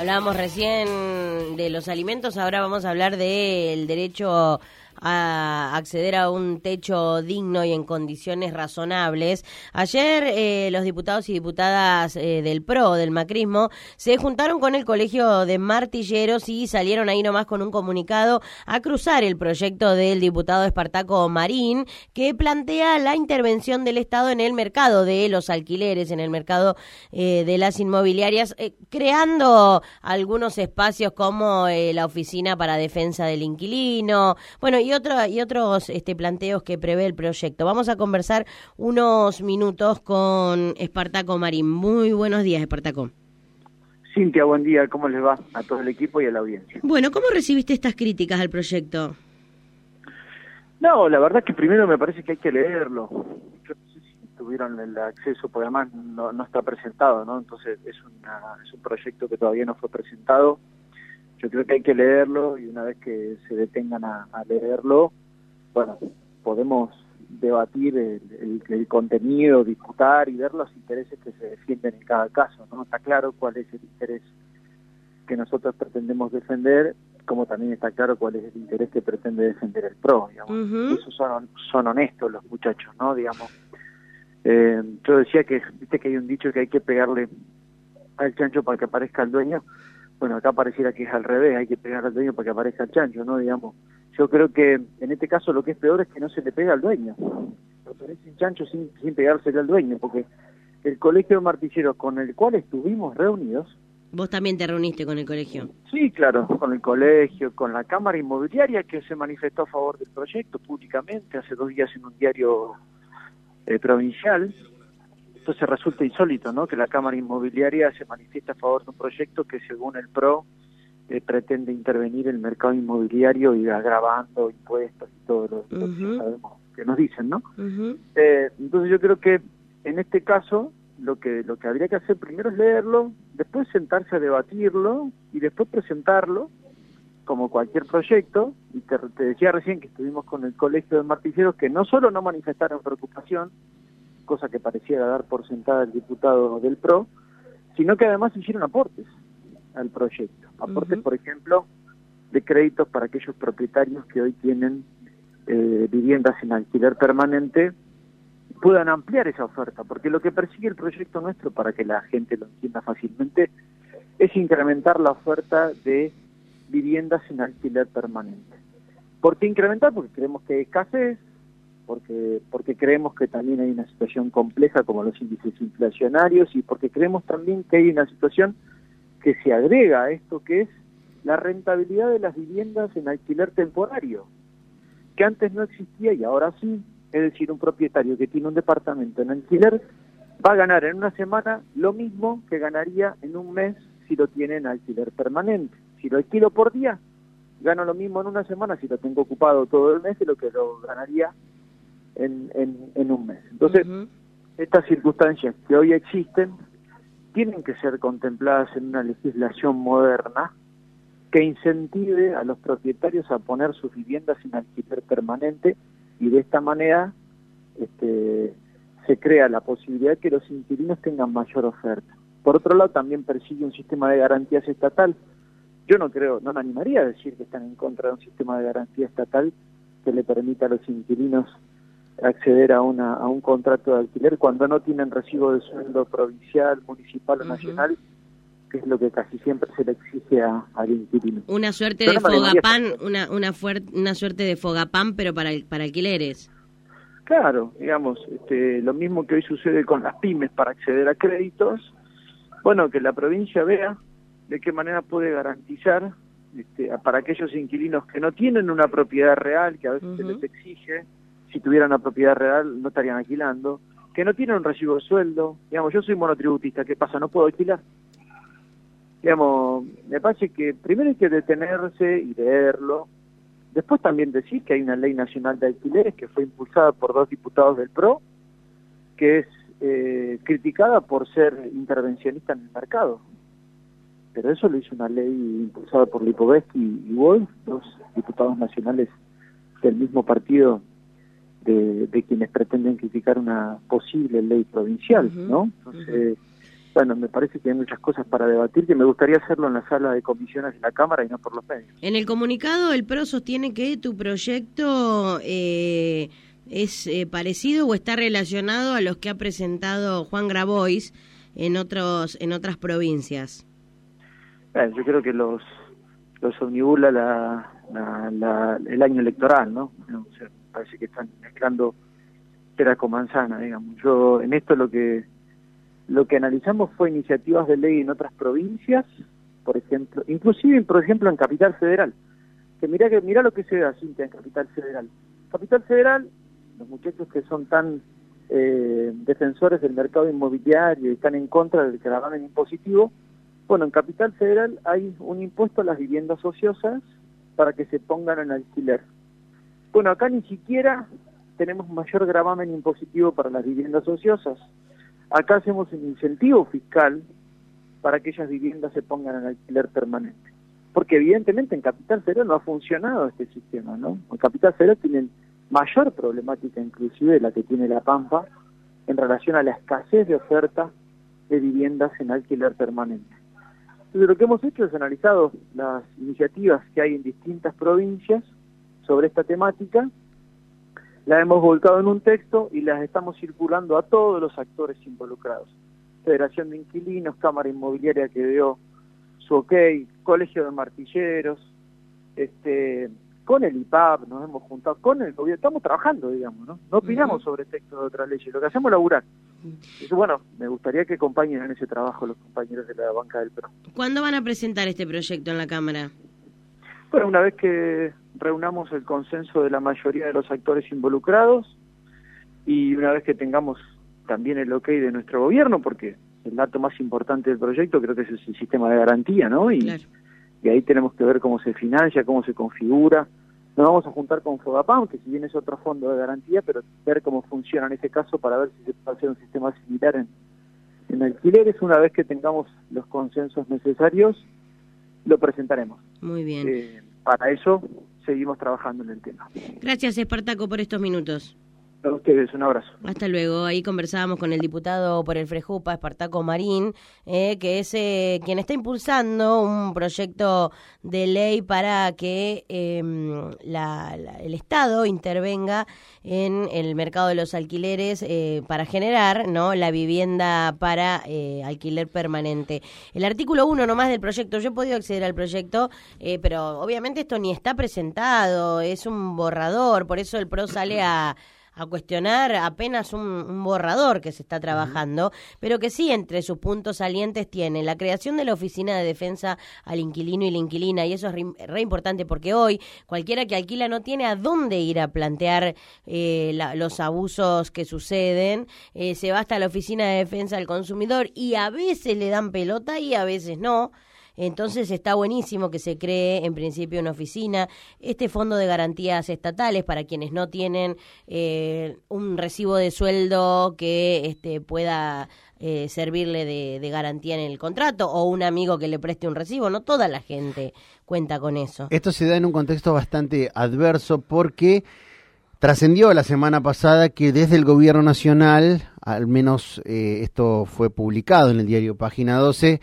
Hablábamos recién de los alimentos, ahora vamos a hablar del derecho a acceder a un techo digno y en condiciones razonables. Ayer eh, los diputados y diputadas eh, del PRO, del macrismo, se juntaron con el Colegio de Martilleros y salieron ahí nomás con un comunicado a cruzar el proyecto del diputado Espartaco Marín, que plantea la intervención del Estado en el mercado de los alquileres, en el mercado eh, de las inmobiliarias, creando algunos espacios como la oficina para defensa del inquilino, bueno, y y, y otros este, planteos que prevé el proyecto. Vamos a conversar unos minutos con Espartaco Marín. Muy buenos días, Espartaco. Cintia, buen día. ¿Cómo les va a todo el equipo y a la audiencia? Bueno, ¿cómo recibiste estas críticas al proyecto? No, la verdad que primero me parece que hay que leerlo. Yo no sé si tuvieron el acceso, porque además no, no está presentado, ¿no? Entonces es, es un proyecto que todavía no fue presentado yo creo que hay que leerlo y una vez que se detengan a, leerlo, bueno, podemos debatir el, contenido, disputar y ver los intereses que se defienden en cada caso, ¿no? Está claro cuál es el interés que nosotros pretendemos defender, como también está claro cuál es el interés que pretende defender el PRO, digamos. Esos son, son honestos los muchachos, ¿no? Digamos. Eh, yo decía que, viste que hay un dicho que hay que pegarle al chancho para que aparezca el dueño. Bueno, acá pareciera que es al revés, hay que pegar al dueño para que aparezca el chancho, ¿no? Digamos, yo creo que en este caso lo que es peor es que no se le pega al dueño. Aparece un chancho sin, sin pegársele al dueño, porque el colegio de martilleros con el cual estuvimos reunidos... ¿Vos también te reuniste con el colegio? Sí, claro, con el colegio, con la Cámara Inmobiliaria que se manifestó a favor del proyecto públicamente hace dos días en un diario eh, provincial entonces resulta insólito ¿no? que la Cámara Inmobiliaria se manifiesta a favor de un proyecto que según el PRO eh, pretende intervenir el mercado inmobiliario y agravando impuestos y todo lo, que sabemos que nos dicen, ¿no? Eh, entonces yo creo que en este caso lo que lo que habría que hacer primero es leerlo, después sentarse a debatirlo y después presentarlo como cualquier proyecto, y te, te decía recién que estuvimos con el Colegio de Martilleros que no solo no manifestaron preocupación, cosa que pareciera dar por sentada el diputado del PRO, sino que además hicieron aportes al proyecto. Aportes, por ejemplo, de créditos para aquellos propietarios que hoy tienen eh, viviendas en alquiler permanente puedan ampliar esa oferta, porque lo que persigue el proyecto nuestro, para que la gente lo entienda fácilmente, es incrementar la oferta de viviendas en alquiler permanente. ¿Por qué incrementar? Porque creemos que hay escasez, porque, porque creemos que también hay una situación compleja como los índices inflacionarios y porque creemos también que hay una situación que se agrega a esto que es la rentabilidad de las viviendas en alquiler temporario, que antes no existía y ahora sí, es decir, un propietario que tiene un departamento en alquiler va a ganar en una semana lo mismo que ganaría en un mes si lo tiene en alquiler permanente. Si lo alquilo por día, gano lo mismo en una semana si lo tengo ocupado todo el mes de lo que lo ganaría en, en, un mes. Entonces, estas circunstancias que hoy existen tienen que ser contempladas en una legislación moderna que incentive a los propietarios a poner sus viviendas en alquiler permanente y de esta manera este, se crea la posibilidad de que los inquilinos tengan mayor oferta. Por otro lado, también persigue un sistema de garantías estatal. Yo no creo, no me animaría a decir que están en contra de un sistema de garantía estatal que le permita a los inquilinos acceder a, una, a un contrato de alquiler cuando no tienen recibo de sueldo provincial, municipal o nacional, que es lo que casi siempre se le exige a, al inquilino. Una suerte de fogapán, una, una, una suerte de fogapán, pero para, para alquileres. Claro, digamos, este, lo mismo que hoy sucede con las pymes para acceder a créditos, bueno, que la provincia vea de qué manera puede garantizar este, para aquellos inquilinos que no tienen una propiedad real, que a veces se les exige, si tuvieran una propiedad real no estarían alquilando, que no tienen un recibo de sueldo, digamos, yo soy monotributista, ¿qué pasa? No puedo alquilar. Digamos, me parece que primero hay que detenerse y leerlo, después también decir que hay una ley nacional de alquileres que fue impulsada por dos diputados del PRO, que es eh, criticada por ser intervencionista en el mercado. Pero eso lo hizo una ley impulsada por Lipovetsky y Wolf, dos diputados nacionales del mismo partido de, quienes pretenden criticar una posible ley provincial, ¿no? Entonces, bueno, me parece que hay muchas cosas para debatir que me gustaría hacerlo en la sala de comisiones de la Cámara y no por los medios. En el comunicado el PRO sostiene que tu proyecto eh, es eh, parecido o está relacionado a los que ha presentado Juan Grabois en otros en otras provincias. yo creo que los los omnibula la, el año electoral, ¿no? Parece que están mezclando pera con manzana, digamos. Yo en esto lo que lo que analizamos fue iniciativas de ley en otras provincias, por ejemplo, inclusive por ejemplo en Capital Federal. Que mira que mira lo que se da Cintia en Capital Federal. Capital Federal, los muchachos que son tan eh, defensores del mercado inmobiliario y están en contra del gravamen impositivo, bueno, en Capital Federal hay un impuesto a las viviendas ociosas para que se pongan en alquiler. Bueno, acá ni siquiera tenemos mayor gravamen impositivo para las viviendas ociosas. Acá hacemos un incentivo fiscal para que aquellas viviendas se pongan en alquiler permanente. Porque evidentemente en Capital Federal no ha funcionado este sistema, ¿no? En Capital Federal tienen mayor problemática inclusive la que tiene La Pampa en relación a la escasez de oferta de viviendas en alquiler permanente. Entonces lo que hemos hecho es analizado las iniciativas que hay en distintas provincias sobre esta temática, las hemos volcado en un texto y las estamos circulando a todos los actores involucrados. Federación de Inquilinos, Cámara Inmobiliaria que dio su ok, Colegio de Martilleros, este, con el IPAP nos hemos juntado, con el gobierno, estamos trabajando, digamos, ¿no? No opinamos sobre textos de otras leyes, lo que hacemos es laburar. Bueno, me gustaría que acompañen en ese trabajo los compañeros de la banca del PRO. ¿Cuándo van a presentar este proyecto en la Cámara? Bueno, una vez que reunamos el consenso de la mayoría de los actores involucrados y una vez que tengamos también el ok de nuestro gobierno, porque el dato más importante del proyecto creo que es el sistema de garantía, ¿no? Y, y ahí tenemos que ver cómo se financia, cómo se configura, nos vamos a juntar con Fogapam, que si bien es otro fondo de garantía, pero ver cómo funciona en este caso para ver si se puede hacer un sistema similar en, en alquileres. Una vez que tengamos los consensos necesarios, lo presentaremos. Muy bien. Eh, para eso seguimos trabajando en el tema. Gracias, Espartaco, por estos minutos. Un abrazo. Hasta luego. Ahí conversábamos con el diputado por el Frejupa, Espartaco Marín, eh, que es eh, quien está impulsando un proyecto de ley para que em, el Estado intervenga en el mercado de los alquileres eh, para generar no la vivienda para alquiler permanente. El artículo 1 nomás del proyecto, yo he podido acceder al proyecto, pero obviamente esto ni está presentado, es un borrador, por eso el PRO sale a a cuestionar apenas un, borrador que se está trabajando, pero que sí entre sus puntos salientes tiene la creación de la oficina de defensa al inquilino y la inquilina, y eso es re, importante porque hoy cualquiera que alquila no tiene a dónde ir a plantear eh, los abusos que suceden, eh, se va hasta la oficina de defensa del consumidor y a veces le dan pelota y a veces no. Entonces está buenísimo que se cree en principio una oficina. Este fondo de garantías estatales para quienes no tienen eh, un recibo de sueldo que este, pueda eh, servirle de, garantía en el contrato o un amigo que le preste un recibo. No toda la gente cuenta con eso. Esto se da en un contexto bastante adverso porque trascendió la semana pasada que desde el gobierno nacional, al menos eh, esto fue publicado en el diario Página 12,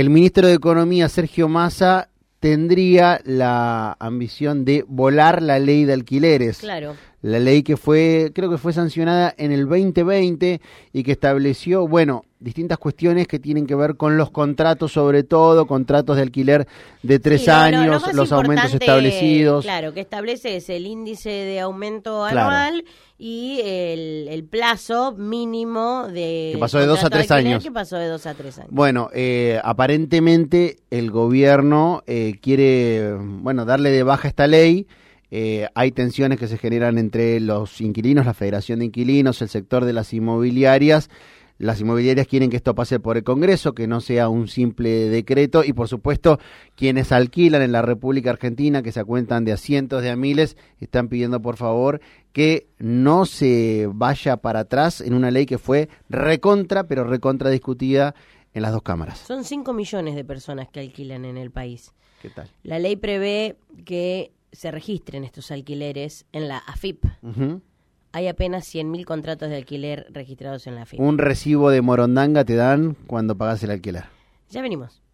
el ministro de Economía, Sergio Massa, tendría la ambición de volar la ley de alquileres. Claro. La ley que fue, creo que fue sancionada en el 2020 y que estableció, bueno, distintas cuestiones que tienen que ver con los contratos, sobre todo contratos de alquiler de tres años, los aumentos establecidos. Claro, que establece es el índice de aumento anual y el, plazo mínimo de... Que pasó de dos a tres años. Que pasó de dos a tres años. Bueno, eh, aparentemente el gobierno eh, quiere, bueno, darle de baja esta ley. Eh, hay tensiones que se generan entre los inquilinos, la Federación de Inquilinos, el sector de las inmobiliarias las inmobiliarias quieren que esto pase por el Congreso, que no sea un simple decreto y por supuesto quienes alquilan en la República Argentina, que se cuentan de a cientos de a miles, están pidiendo por favor que no se vaya para atrás en una ley que fue recontra, pero recontra discutida en las dos cámaras. Son 5 millones de personas que alquilan en el país. ¿Qué tal? La ley prevé que se registren estos alquileres en la AFIP hay apenas 100.000 contratos de alquiler registrados en la FIP. Un recibo de morondanga te dan cuando pagas el alquiler. Ya venimos.